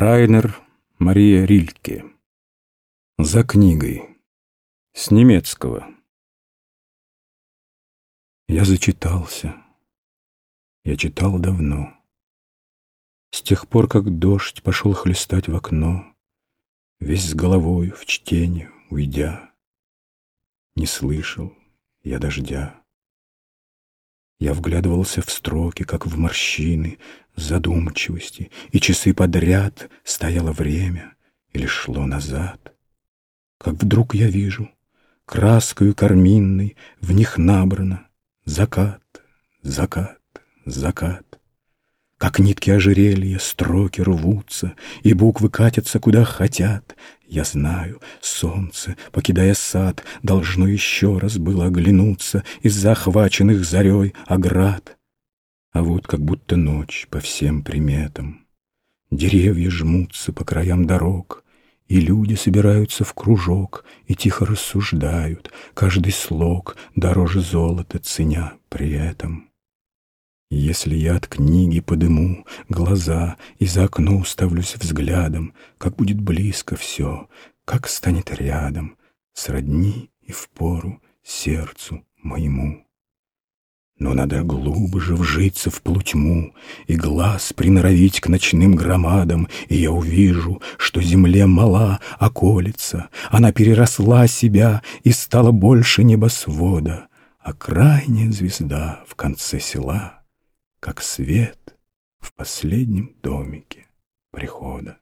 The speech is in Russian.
Райнер Мария Рильке. За книгой. С немецкого. Я зачитался. Я читал давно. С тех пор, как дождь пошел хлестать в окно, Весь с головой в чтение уйдя, Не слышал я дождя. Я вглядывался в строки, как в морщины задумчивости, И часы подряд стояло время или шло назад. Как вдруг я вижу, краскою карминной В них набрано закат, закат, закат. Как нитки ожерелья, строки рвутся, И буквы катятся куда хотят. Я знаю, солнце, покидая сад, Должно еще раз было оглянуться Из захваченных зарей оград. А вот как будто ночь по всем приметам. Деревья жмутся по краям дорог, И люди собираются в кружок И тихо рассуждают, каждый слог Дороже золота ценя при этом. Если я от книги подыму глаза И за окно уставлюсь взглядом, Как будет близко все, как станет рядом, Сродни и впору сердцу моему. Но надо глубже вжиться в полутьму И глаз приноровить к ночным громадам, И я увижу, что земле мала околица, Она переросла себя и стала больше небосвода, А крайняя звезда в конце села — как свет в последнем домике прихода.